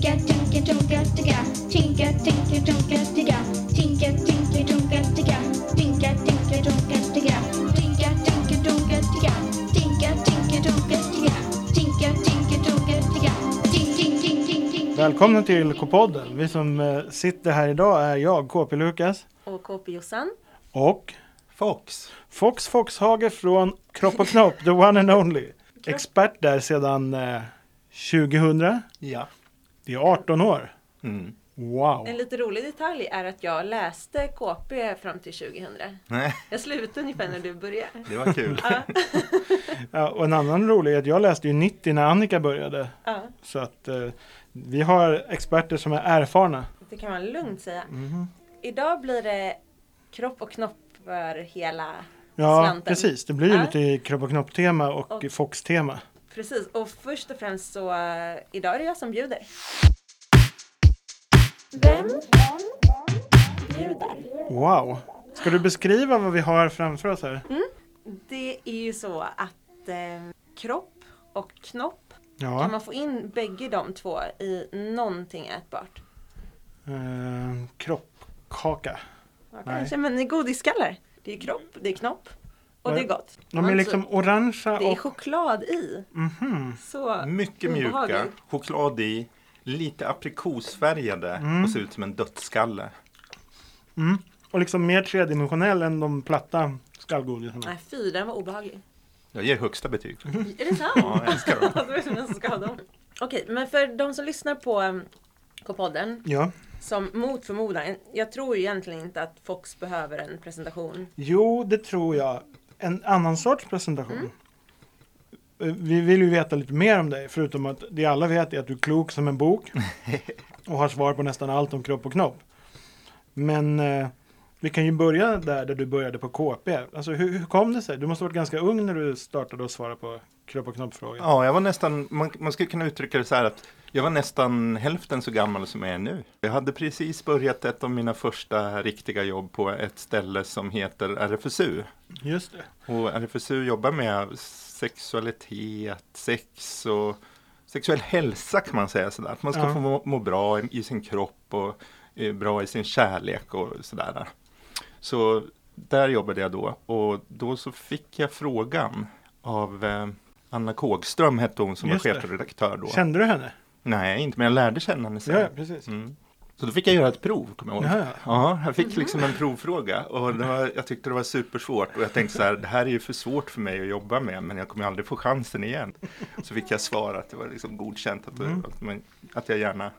Tinka, tinka, tonka, ticka. Tinka, tinka, tonka, ticka. Tinka, tinka, tonka, ticka. Tinka, tinka, tonka, ticka. Tinka, tinka, tonka, ticka. Tinka, tinka, tonka, ticka. Tinka, tinka, tonka, ticka. Tink, tink, tink, tink, tink. Välkomna till K-podden. Vi som eh, sitter här idag är jag, KP Lukas Och KP Jossan. och Fox. Fox Foxhage från Kropp och Knopp, the one and only. Expert där sedan eh, 2000. Ja. Det är 18 år. Mm. Wow. En lite rolig detalj är att jag läste KP fram till 2000. Nej, Jag slutade ungefär när du började. det var kul. Ja, och en annan rolig är att jag läste ju 90 när Annika började. ja, Så att eh, vi har experter som är erfarna. det kan man lugnt säga. Mhm. Idag blir det kropp och knopp för hela Ja, slanten. precis. Det blir ju Ja. lite kropp och knopp-tema och, Och- Fox-tema. Precis, och först och främst så uh, idag är det jag som bjuder. Vem bjuder? Wow. Ska du beskriva vad vi har framför oss här? Det är ju så att eh, kropp och knopp, kan Ja. man få in bägge de två i någonting ätbart? Eh, kroppkaka. Ja, Nej. kanske, men det är godisskallar. Det är kropp, det är knopp och det är gott. De är liksom orangea Det är och... choklad i. Mhm. Så Mycket mjuka, choklad i, lite aprikosfärgade Mm. och ser ut som en dödsskalle. Mm. Och liksom mer tredimensionell än de platta skallgodisarna. Nej fy, den var obehaglig. Jag ger högsta betyg. Är det sant? Ja, jag älskar dem. det som en dem. Okej, men för de som lyssnar på um, K-podden, Ja. som mot förmodan, jag tror ju egentligen inte att Fox behöver en presentation. Jo, det tror jag. En annan sorts presentation. Eh, Vi vill ju veta lite mer om dig, förutom att det alla vet är att du är klok som en bok. och har svar på nästan allt om kropp och knopp. Men eh, vi kan ju börja där, där du började på KP. Alltså hur, hur kom det sig? Du måste ha varit ganska ung när du startade att svara på kropp och knopp-frågor. Ja, jag var nästan, man, man skulle kunna uttrycka det så här att jag var nästan hälften så gammal som jag är nu. Jag hade precis börjat ett av mina första riktiga jobb på ett ställe som heter RFSU. Just det. Och RFSU jobbar med sexualitet, sex och sexuell hälsa kan man säga sådär. Att man ska Ja. få må, må bra i, i sin kropp och bra i sin kärlek och sådär. Så där jobbade jag då och då så fick jag frågan av eh, Anna Kågström hette hon som Just var chefredaktör då. Kände du henne? Nej, inte men jag lärde känna henne sen. Ja, precis. Mm. Så då fick jag göra ett prov, kommer jag ihåg. Ja, ja. Ja, jag fick liksom en provfråga och var, jag tyckte det var supersvårt och jag tänkte så här, det här är ju för svårt för mig att jobba med men jag kommer aldrig få chansen igen. Så fick jag svar att det var liksom godkänt att, Mm. att, att jag gärna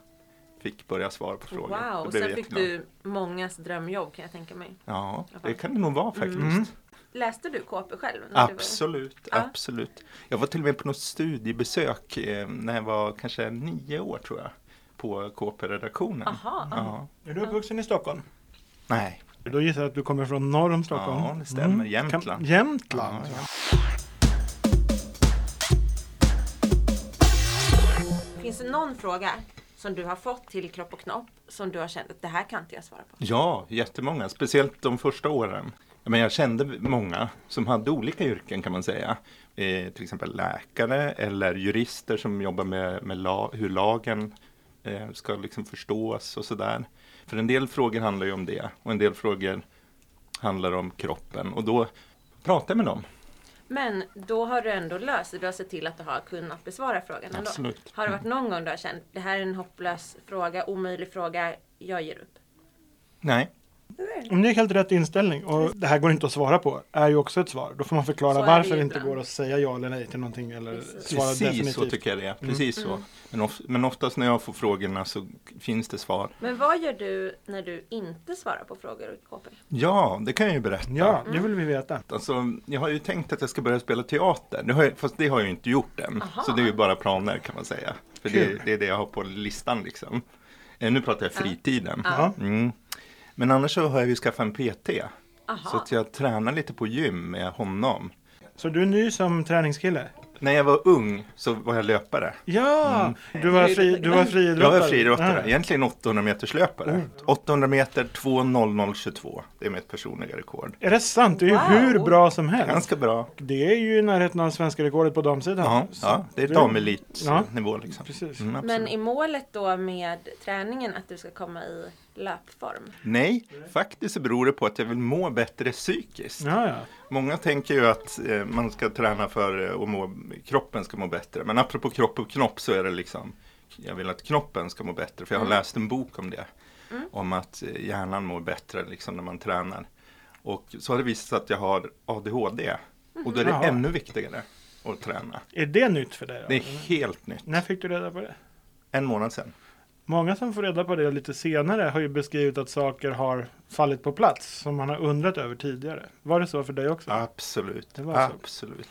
fick börja svara på frågor. Wow, och sen fick du mångas drömjobb kan jag tänka mig. Ja, det kan det nog vara faktiskt. Mm. Läste du KP själv? när du var- Absolut, Ja. absolut. Jag var till och med på något studiebesök eh, när jag var kanske nio år tror jag. På KP-redaktionen. Aha, Ja. Är du uppvuxen i Stockholm? Nej, Då gissar jag att du kommer från norr om Stockholm. Ja, det stämmer. Jämtland. Kan- Jämtland. Ja, ja. Finns det någon fråga som du har fått till Kropp och Knopp som du har känt att det här kan inte jag svara på? Ja, jättemånga. Speciellt de första åren. Men jag kände många som hade olika yrken kan man säga. Eh, till exempel läkare eller jurister som jobbar med, med la, hur lagen eh, ska liksom förstås och sådär. För en del frågor handlar ju om det och en del frågor handlar om kroppen. Och då pratar jag med dem. Men då har du ändå löst det. Du har sett till att du har kunnat besvara frågan ändå. Absolut. Har det varit någon gång du har känt det här är en hopplös fråga, omöjlig fråga, jag ger upp? Nej, Om det är helt rätt inställning och det här går inte att svara på är ju också ett svar. Då får man förklara Så varför det inte går att säga ja eller nej till någonting eller Precis. svara precis definitivt. så tycker jag det är. Precis Mm. så. Men, of, men oftast när jag får frågorna så finns det svar. Men vad gör du när du inte svarar på frågor KP? Ja, det kan jag ju berätta. Ja, det vill vi veta. Alltså, jag har ju tänkt att jag ska börja spela teater. Det har jag, fast det har jag ju inte gjort än. Aha. Så det är ju bara planer kan man säga. För det, det är det jag har på listan liksom. Eh, Nu pratar jag fritiden. Ja. Mm. Men annars så har jag ju skaffat en PT. Så Aha, att jag tränar lite på gym med honom. Så du är ny som träningskille? När jag var ung så var jag löpare. Ja, du var, fri, du var friidrottare. Jag var friidrottare, Ja. egentligen 800 meters löpare. 800 meter 2.0022, det är mitt personliga rekord. Är det sant? Det är ju Wow. hur bra som helst. Ganska bra. Det är ju i närheten av svenska rekordet på damsidan. Ja, Så ja det är damelitnivå liksom. Precis. Mm, Men är målet då med träningen att du ska komma i löpform? Nej, faktiskt beror det på att jag vill må bättre psykiskt. Ja, ja. Många tänker ju att eh, man ska träna för eh, att må, kroppen ska må bättre. Men apropå kropp och knopp så är det liksom, jag vill att knoppen ska må bättre. För jag har Mm. läst en bok om det. Om att eh, hjärnan mår bättre liksom när man tränar. Och så har det visat sig att jag har ADHD. Och då är det Jaha. ännu viktigare att träna. Är det nytt för dig? Då? Det är helt nytt. När fick du reda på det? En månad sedan. Många som får reda på det lite senare har ju beskrivit att saker har fallit på plats som man har undrat över tidigare. Var det så för dig också? Absolut. Det. Absolut.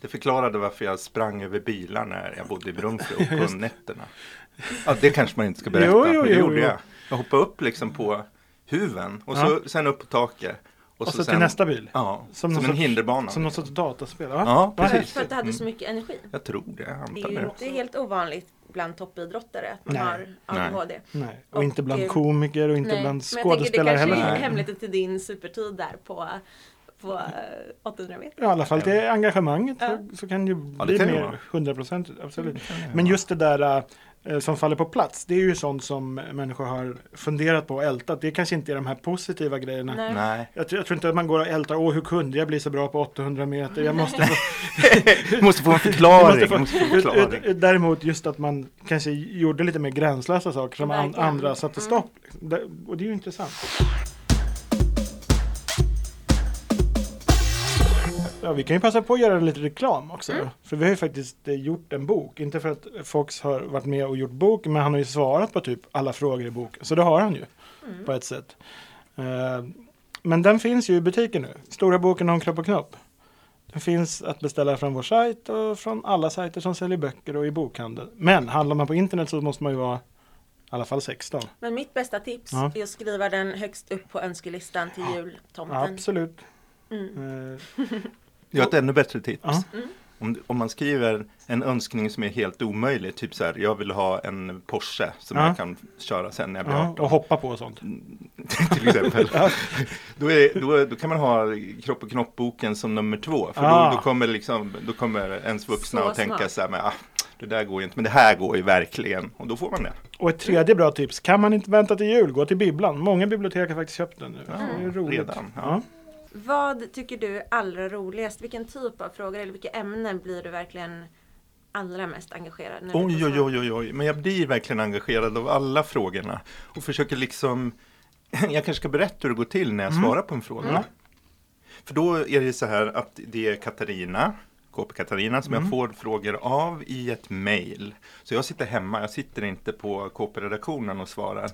Det förklarade varför jag sprang över bilar när jag bodde i Brunflo på nätterna. Ja, det kanske man inte ska berätta, Jo, jo, men det jo, gjorde jo. jag. Jag hoppade upp liksom på huven och så, sen upp på taket. Och så, sen, till nästa bil? Ja, Som som, en sorts- hinderbana. Som något sorts dataspel? Ja, vad precis. För att du hade Mm. så mycket energi. Jag tror det, jag Det är ju det. inte helt ovanligt bland toppidrottare att man Nej. har ADHD. Nej, och, Och, inte bland eh, komiker och inte Nej, bland men jag tänker skådespelare det kanske heller. är hemligheten till din supertid där på, på eh, 800 meter. Ja, I alla fall till engagemanget Ja. så, så kan det ju Ja, det bli kan det mer vara. 100 procent. Absolut. det Men just det där eh, som faller på plats, det är ju sånt som människor har funderat på och ältat. Det kanske inte är de här positiva grejerna. Nej. Nej, Jag, tror- jag tror inte att man går och ältar, åh hur kunde jag bli så bra på 800 meter? Jag måste få, måste få en förklaring. måste få, måste få förklaring. däremot just att man kanske gjorde lite mer gränslösa saker som an, andra satte Mm. stopp. Det, och det är ju intressant. Ja, vi kan ju passa på att göra lite reklam också. Mm. För vi har ju faktiskt eh, gjort en bok. Inte för att Fox har varit med och gjort bok, men han har ju svarat på typ alla frågor i boken. Så det har han ju Mm. på ett sätt. Eh, men den finns ju i butiken nu. Stora boken om kropp och knopp. Den finns att beställa från vår sajt och från alla sajter som säljer böcker och i bokhandeln. Men handlar man på internet så måste man ju vara i alla fall 16. Men mitt bästa tips Ja. är att skriva den högst upp på önskelistan till jultomten. Absolut. Mm. Jag har ett ännu bättre tips. Ja. Om, om man skriver en önskning som är helt omöjlig, typ så här, jag vill ha en Porsche som Ja. jag kan köra sen när jag blir ja, 18. och hoppa på och sånt. till exempel. då, är, då, då kan man ha kropp och knoppboken som nummer två. För Ah. då, då, kommer liksom, då kommer ens vuxna Så att tänka så här, men, ah, det där går ju inte, men det här går ju verkligen. Och då får man det. Och ett tredje bra tips, kan man inte vänta till jul, gå till bibblan. Många bibliotek har faktiskt köpt den nu. Ja, det är roligt. redan, ja. Vad tycker du är allra roligast? Vilken typ av frågor eller vilka ämnen blir du verkligen allra mest engagerad? När Oj, oj, oj, oj, oj, men jag blir verkligen engagerad av alla frågorna. Och försöker liksom, jag kanske ska berätta hur det går till när jag Mm. svarar på en fråga. Mm. För då är det så här att det är Katarina, KP Katarina, som Mm. jag får frågor av i ett mejl. Så jag sitter hemma, jag sitter inte på KP-redaktionen och svarar.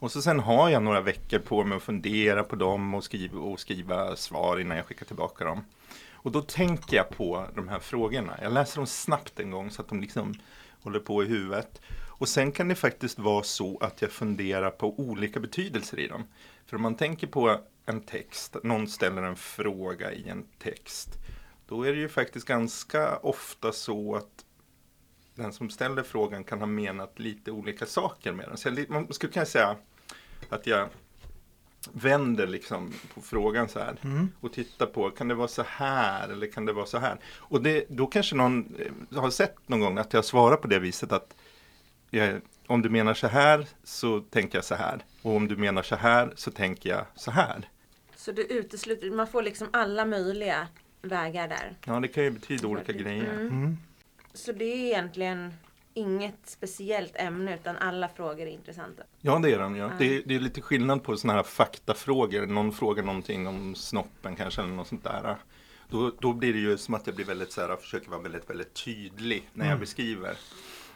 Och så sen har jag några veckor på mig att fundera på dem och skriva, och skriva svar innan jag skickar tillbaka dem. Och då tänker jag på de här frågorna. Jag läser dem snabbt en gång så att de liksom håller på i huvudet. Och sen kan det faktiskt vara så att jag funderar på olika betydelser i dem. För om man tänker på en text, någon ställer en fråga i en text. Då är det ju faktiskt ganska ofta så att den som ställer frågan kan ha menat lite olika saker med den. Så jag, man skulle kunna säga att jag vänder liksom på frågan så här Mm. och tittar på, kan det vara så här eller kan det vara så här? Och det, då kanske någon eh, har sett någon gång att jag svarar på det viset att jag, om du menar så här så tänker jag så här. Och om du menar så här så tänker jag så här. Så du utesluter, man får liksom alla möjliga vägar där. Ja, det kan ju betyda olika grejer. Mm. Mm. Så det är egentligen inget speciellt ämne utan alla frågor är intressanta. Ja, det är den. Ja. Ja. Det, är- det är lite skillnad på sådana här faktafrågor. Någon frågar någonting om snoppen kanske eller något sånt där. Då, då blir det ju som att jag blir väldigt så här, försöker vara väldigt, väldigt tydlig när jag Mm. beskriver.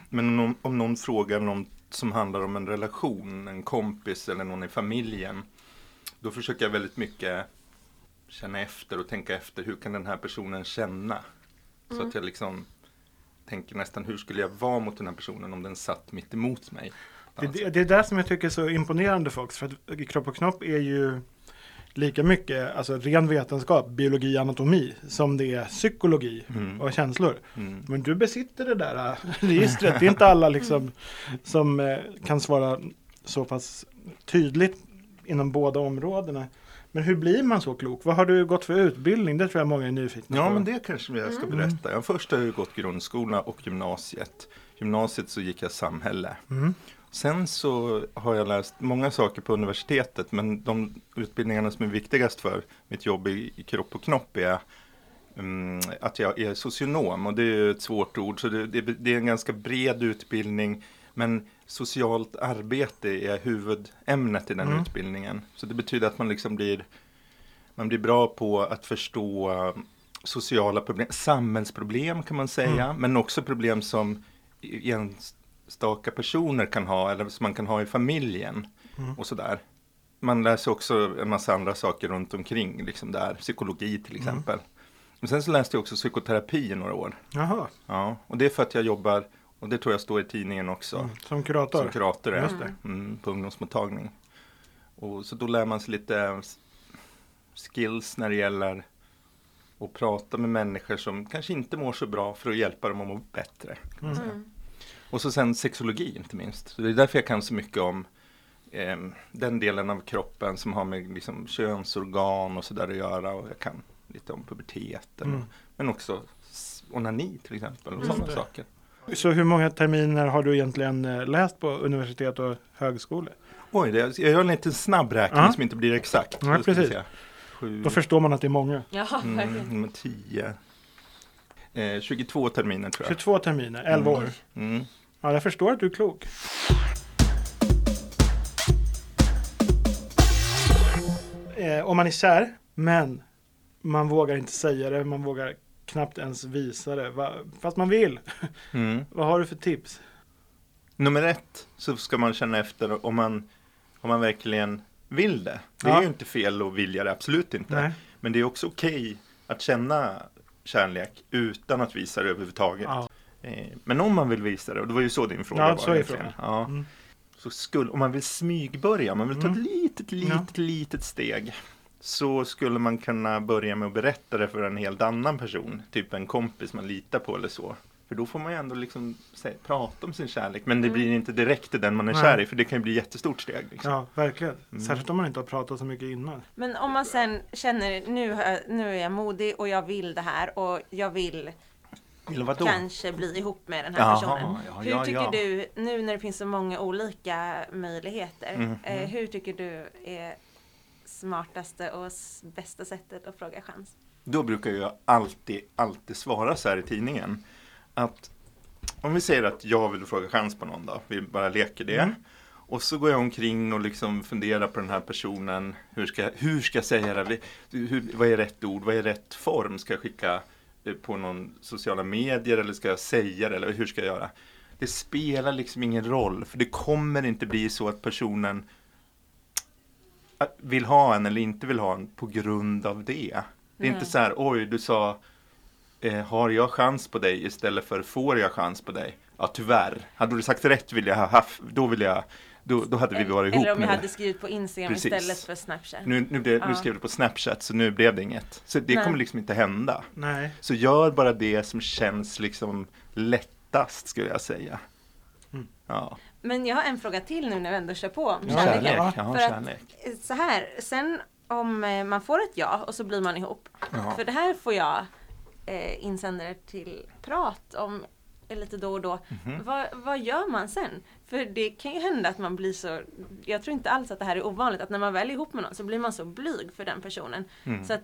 Men om, om någon frågar något som handlar om en relation, en kompis eller någon i familjen. Då försöker jag väldigt mycket känna efter och tänka efter. Hur kan den här personen känna? Så Mm. att jag liksom tänker nästan hur skulle jag vara mot den här personen om den satt mitt emot mig? Det, det, det är det som jag tycker är så imponerande Fox. För att Kropp och knopp är ju lika mycket alltså ren vetenskap, biologi, anatomi som det är psykologi Mm. och känslor. Mm. Men du besitter det där äh, registret. Det är inte alla liksom som eh, kan svara så pass tydligt inom båda områdena. Men hur blir man så klok? Vad har du gått för utbildning? Det tror jag många är nyfikna Ja, på. men det kanske jag ska berätta. Jag först har jag gått grundskola och gymnasiet. Gymnasiet så gick jag samhälle. Mm. Sen så har jag läst många saker på universitetet, men de utbildningarna som är viktigast för mitt jobb i, kropp och knopp är mm, att jag är socionom och det är ett svårt ord, så det, det, det är en ganska bred utbildning. Men socialt arbete är huvudämnet i den Mm. utbildningen. Så det betyder att man liksom blir, man blir bra på att förstå eh, sociala problem, samhällsproblem kan man säga, men också problem som enstaka personer kan ha eller som man kan ha i familjen Mm. och sådär. Man läser också en massa andra saker runt omkring, liksom där, psykologi till exempel. Men sen så läste jag också psykoterapi i några år. Jaha, Ja, och det är för att jag jobbar, och det tror jag står i tidningen också, mm. som kurator. som kurator Just det. mm, på ungdomsmottagning. Och så då lär man sig lite skills när det gäller att prata med människor som kanske inte mår så bra för att hjälpa dem att må bättre. Säga. Mm. Och så sen sexologi inte minst. Så det är därför jag kan så mycket om eh, den delen av kroppen som har med liksom, könsorgan och sådär att göra. Och jag kan lite om puberteten. Mm. Men också onani till exempel och sådana saker. Så hur många terminer har du egentligen eh, läst på universitet och högskolor? Oj, det, jag gör en liten snabb räkning Ja. som inte blir exakt. Ja, precis. Sju, Då förstår man att det är många. Ja, mm, tio. Eh, 22 terminer tror jag. 22 terminer, 11 år. Mm. Ja, jag förstår att du är klok. Eh, om man är kär, men man vågar inte säga det, man vågar knappt ens visa det, va, fast man vill. Mm. Vad har du för tips? Nummer ett så ska man känna efter om man, om man verkligen vill det. Det är Ja. ju inte fel att vilja det, absolut inte. Nej. Men det är också okej att känna kärlek utan att visa det överhuvudtaget. Ja. Eh, Men om man vill visa det, och det var ju så din fråga Ja, var. så egentligen. frågan. Ja. Mm. Så skulle, om man vill smygbörja, man vill ta ett Mm. litet, litet, litet steg. Så skulle man kunna börja med att berätta det för en helt annan person. Typ en kompis man litar på eller så. För då får man ju ändå liksom säga, prata om sin kärlek. Men det Mm. blir inte direkt till den man är Nej. kär i. För det kan ju bli ett jättestort steg. Liksom. Ja, verkligen. Mm. Särskilt om man inte har pratat så mycket innan. Men om man sen känner nu, nu är jag modig och jag vill det här och jag vill kanske bli ihop med den här Jaha, personen. ja, hur ja, tycker ja. du, nu när det finns så många olika möjligheter, Mm, eh, hur tycker du är smartaste och bästa sättet att fråga chans? Då brukar jag alltid, alltid svara så här i tidningen. Att om vi säger att jag vill fråga chans på någon dag, vi bara leker det. Mm. Och så går jag omkring och liksom funderar på den här personen. Hur ska, hur ska jag säga det? Hur, vad är rätt ord? Vad är rätt form? Ska jag skicka eh, på någon sociala medier eller ska jag säga det? Eller hur ska jag göra? Det spelar liksom ingen roll, för det kommer inte bli så att personen vill ha en eller inte vill ha en på grund av det. Det är Nej. inte så här, oj, du sa eh, har jag chans på dig istället för får jag chans på dig? Ja, tyvärr. Hade du sagt rätt vill jag ha haft, då vill jag, då, då hade vi varit ihop Eller om jag nu. hade skrivit på Instagram Precis. istället för Snapchat. Nu, nu, blev, nu Ja. skrev du på Snapchat så nu blev det inget. Så det Nej. kommer liksom inte hända. Nej. Så gör bara det som känns liksom lättast skulle jag säga. Mm. Ja, Men jag har en fråga till nu när vi ändå kör på om Ja, kärlek. ja. Ja, För att- kärlek. Så här, sen om eh, man får ett ja och så blir man ihop. Ja. För det här får jag eh, insändare till prat om eh, lite då och då. Mhm. Vad, vad gör man sen? För det kan ju hända att man blir så, jag tror inte alls att det här är ovanligt, att när man väl är ihop med någon så blir man så blyg för den personen. Mm. Så att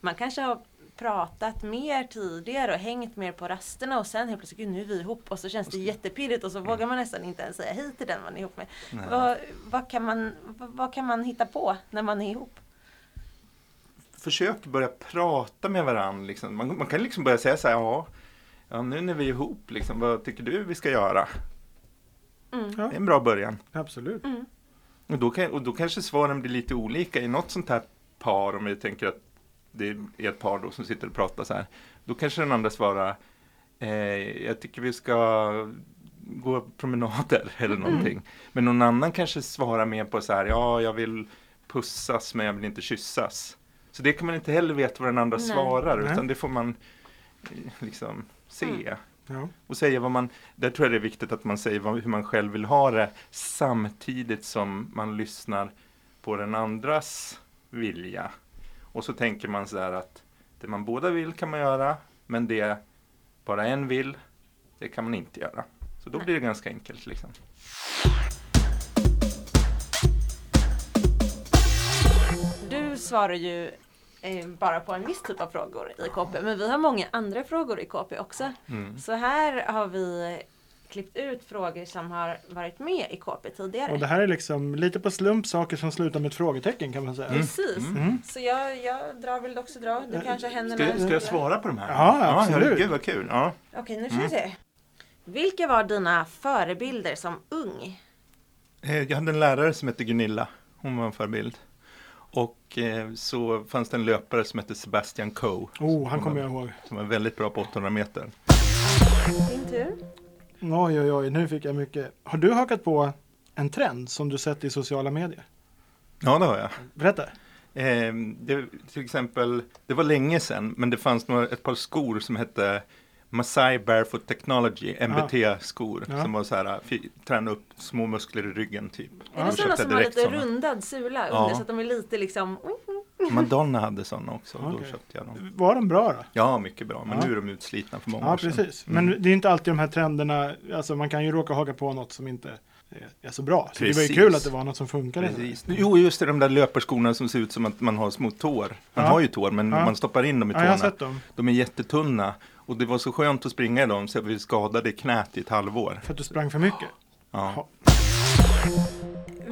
man kanske har pratat mer tidigare och hängt mer på rasterna och sen helt plötsligt, gud nu är vi ihop och så känns det jättepirrigt och så vågar man nästan inte ens säga hej till den man är ihop med. Vad, vad, kan man, vad, vad kan man hitta på när man är ihop? Försök börja prata med varandra. Liksom. Man, man kan liksom börja säga så här, ja, ja, nu när vi är ihop, liksom, vad tycker du vi ska göra? Mm. Ja. Det är en bra början. Absolut. Mm. Och då, kan, och då kanske svaren blir lite olika i något sånt här par, om vi tänker att det är ett par då som sitter och pratar så här. Då kanske den andra svarar, eh, jag tycker vi ska gå promenader eller någonting. Men någon annan kanske svarar mer på så här, ja, jag vill pussas men jag vill inte kyssas. Så det kan man inte heller veta vad den andra Nej. svarar Nej. utan det får man eh, liksom se. Mm. Ja. Och säga vad man, där tror jag det är viktigt att man säger vad, hur man själv vill ha det samtidigt som man lyssnar på den andras vilja. Och så tänker man så här att det man båda vill kan man göra, men det bara en vill, det kan man inte göra. Så då blir det ganska enkelt liksom. Du svarar ju eh, bara på en viss typ av frågor i KP. Men vi har många andra frågor i KP också. Mm. Så här har vi klippt ut frågor som har varit med i KP tidigare. Och det här är liksom lite på slump saker som slutar med ett frågetecken kan man säga. Precis. Mm. Så jag, jag drar väl också dra. Du kanske händer Ska, ska jag svara på de här? Ja, absolut. Gud vad kul. Ja. Okej, nu ska vi se. Vilka var dina förebilder som ung? Eh, Jag hade en lärare som hette Gunilla. Hon var en förebild. Och eh, så fanns det en löpare som hette Sebastian Coe. Oh, han kommer jag ihåg. Som var väldigt bra på 800 meter. Din tur. Oj, oj, oj, nu fick jag mycket. Har du hakat på en trend som du sett i sociala medier? Ja, det har jag. Berätta. Eh, det, till exempel, det var länge sedan, men det fanns några, ett par skor som hette Masai Barefoot Technology, MBT-skor, Ja. som var så här, träna upp små muskler i ryggen typ. Är Ja, det sådana som har lite såna. rundad sula Ja. under så att de är lite liksom Madonna hade sådana också, och då köpte jag dem. Var de bra då? Ja, mycket bra, men Ja. nu är de utslitna för många Ja, år sedan. precis. Mm. Men det är inte alltid de här trenderna, alltså man kan ju råka haka på något som inte är, så bra. Så det var ju Precis. kul att det var något som funkade. Precis. Jo, just det, de där löparskorna som ser ut som att man har små tår. Man Ja. har ju tår, men Ja. man stoppar in dem i Ja, jag har tårna. sett dem. De är jättetunna. Och det var så skönt att springa i dem så jag blev skadad i knät i ett halvår. För att du sprang för mycket. Ja.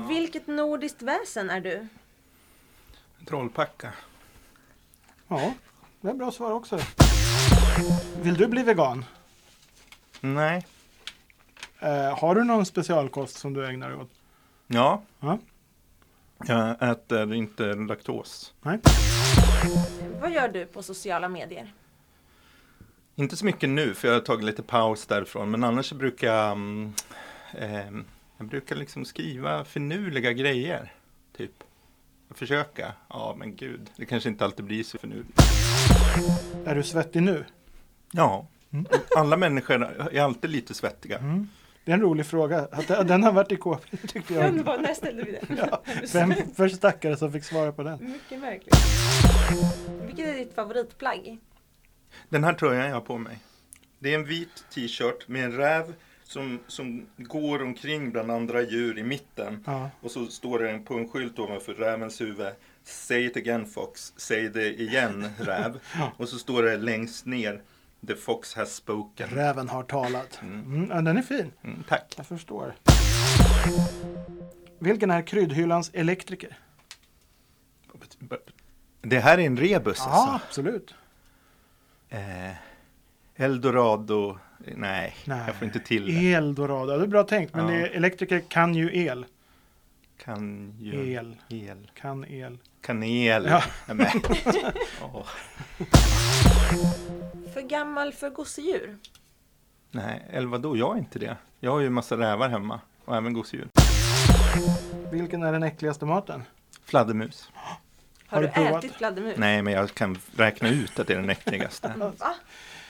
Vilket nordiskt väsen är du? Trollpacka. Ja, det är bra svar också. Vill du bli vegan? Nej. Eh, har du någon specialkost som du ägnar dig åt? Ja. Ja. Jag äter inte laktos. Nej? Vad gör du på sociala medier? Inte så mycket nu, för jag har tagit lite paus därifrån. Men annars brukar jag, mm, ehm, jag brukar liksom skriva finurliga grejer. Typ. Försöka. Ja, men gud. Det kanske inte alltid blir så finurligt. Är du svettig nu? Ja. Mm. Alla människor är alltid lite svettiga. Mm. Det är en rolig fråga. Den har varit i KP tyckte jag. Underbart, när ställde vi den? Vem för stackare som fick svara på den? Mycket märkligt. Vilket är ditt favoritplagg? Den här tröjan jag har på mig. Det är en vit t-shirt med en räv som, som går omkring bland andra djur i mitten. Ja. Och så står det på en skylt ovanför rävens huvud. Say it again Fox. Säg det igen räv. Ja. Och så står det längst ner. The Fox has spoken. Räven har talat. Mm. Mm, ja, den är fin. Mm, tack. Jag förstår. Vilken är kryddhyllans elektriker? Det här är en rebus Ja, alltså. absolut. Eh, Eldorado. Nej, Nej. jag får inte till det. Eldorado. Det är bra tänkt. Men Ja. det är, elektriker kan ju el. Kan ju... El. El. Kan el. Kanel. Ja. Åh. För gammal för gosedjur? Nej, eller vadå? Jag är inte det. Jag har ju en massa rävar hemma. Och även gosedjur. Vilken är den äckligaste maten? Fladdermus. Har, Har du, du ätit fladdermus? Nej, men jag kan räkna ut att det är den äckligaste. Va?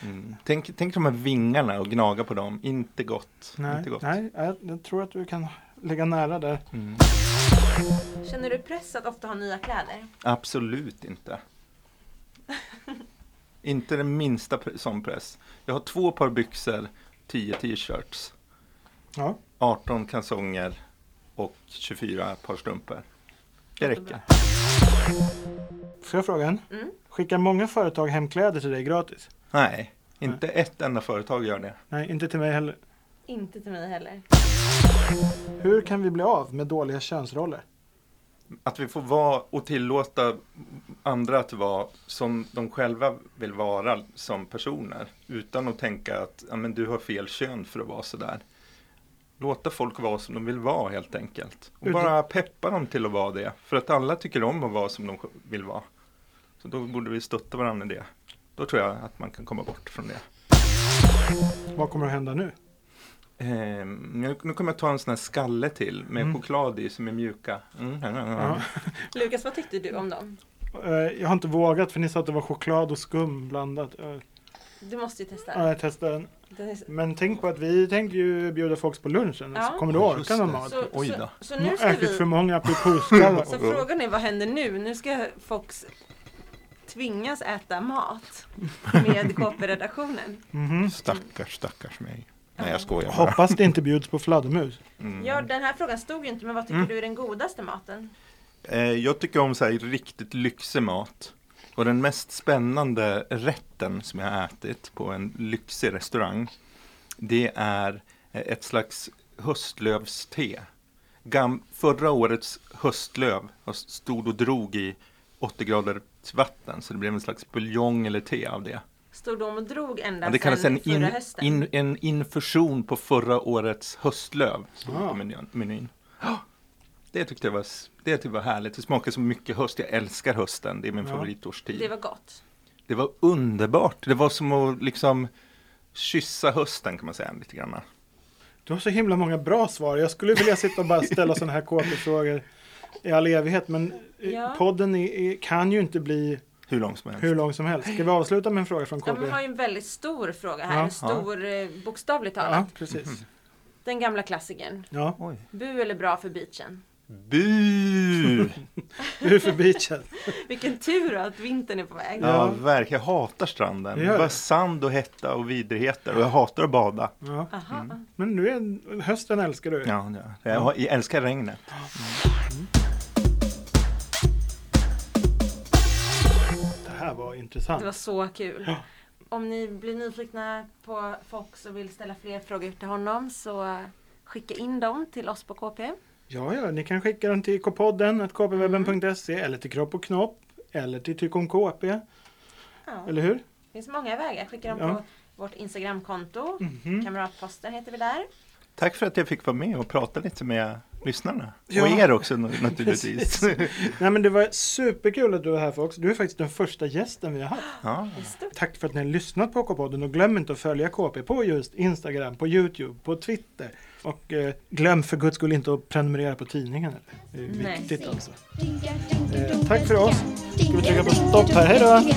Mm. Tänk, tänk de här vingarna och gnaga på dem. Inte gott. Nej, Inte gott. nej jag, jag tror att du kan ligga nära där. Mm. Känner du press att ofta ha nya kläder? Absolut inte. inte den minsta sån press. Jag har två par byxor, 10 t-shirts, Ja. 18 kalsonger och 24 par strumpor. Det räcker. Får jag fråga en? Mm. Skickar många företag hem kläder till dig gratis? Nej, inte ett enda företag gör det. Nej, inte till mig heller. Inte till mig heller. Hur kan vi bli av med dåliga könsroller? Att vi får vara och tillåta andra att vara som de själva vill vara som personer. Utan att tänka att ja, men du har fel kön för att vara sådär. Låta folk vara som de vill vara helt enkelt. Och bara peppa dem till att vara det. För att alla tycker om att vara som de vill vara. Så då borde vi stötta varandra i det. Då tror jag att man kan komma bort från det. Vad kommer att hända nu? Ehm, nu, nu kommer jag ta en sån här skalle till med Mm. choklad i som är mjuka. Mm, ja, ja, ja. Ja. Lukas, vad tyckte du om dem? Eh, Jag har inte vågat för ni sa att det var choklad och skum blandat. Eh, Du måste ju testa. Ja, jag testade den. Så- Men tänk på att vi tänkte ju bjuda folk på lunchen. Ja. Så kommer du orka någon mat? Så, Oj så, då. så Nu nu ska ätit för vi... många aprikosskallar. Så frågan är vad händer nu? Nu ska Fox tvingas äta mat med KP-redaktionen. Mhm. Stackars, stackars mig. Nej, jag skojar bara. Hoppas det inte bjuds på fladdermus. Mm. Ja, den här frågan stod ju inte, men vad tycker Mm. du är den godaste maten? Eh, jag tycker om så här riktigt lyxig mat. Och den mest spännande rätten som jag har ätit på en lyxig restaurang. Det är eh, ett slags höstlövste. Gam, förra årets höstlöv stod och drog i 80 grader vatten. Så det blev en slags buljong eller te av det. Stod de och drog ända Ja, det kallas en, förra in, hösten? in, en infusion på förra årets höstlöv. Stod Ah. på menyn. menyn. Ja, Det tyckte jag var, det tyckte jag var härligt. Det smakar så mycket höst. Jag älskar hösten. Det är min Ja. favoritårstid. Det var gott. Det var underbart. Det var som att liksom kyssa hösten kan man säga lite grann. Du har så himla många bra svar. Jag skulle vilja sitta och bara ställa sådana här KP-frågor i all evighet. Men Ja. podden är, är, kan ju inte bli Hur långt som helst. hur lång som helst. Ska vi avsluta med en fråga från Ja, KP? men vi har ju en väldigt stor fråga här, Ja. en stor eh, bokstavligt Ja, talat. precis. Den gamla klassikern. Ja, Oj. Bu eller bra för beachen? Bu! hur för beachen? Vilken tur att vintern är på väg. Ja. Verkligen. Jag hatar stranden. Det Bara det. sand och hetta och vidrigheter. Och jag hatar att bada. Ja. Aha. Men nu är hösten älskar du. Ja, ja. Jag, älskar regnet. Det här var Det intressant. var så kul. Ja. Om ni blir nyfikna på Fox och vill ställa fler frågor till honom så skicka in dem till oss på KP. Ja, ja, ni kan skicka den till kpodden, kpwebben.se eller till Kropp och Knopp eller till Tyck om KP, Ja. eller hur? Det finns många vägar. Skicka dem Ja. på vårt Instagramkonto. Mhm. Kamratposten heter vi där. Tack för att jag fick vara med och prata lite med lyssnarna. Ja. Och er också naturligtvis. Nej men det var superkul att du var här Fox. Du är faktiskt den första gästen vi har haft. ja. Tack för att ni har lyssnat på K-podden och glöm inte att följa KP på just Instagram, på Youtube, på Twitter. Och eh, glöm för guds skull inte att prenumerera på tidningen. Det är Nej. viktigt alltså. Eh, tack för oss. Ska vi trycka på stopp här? Hej då!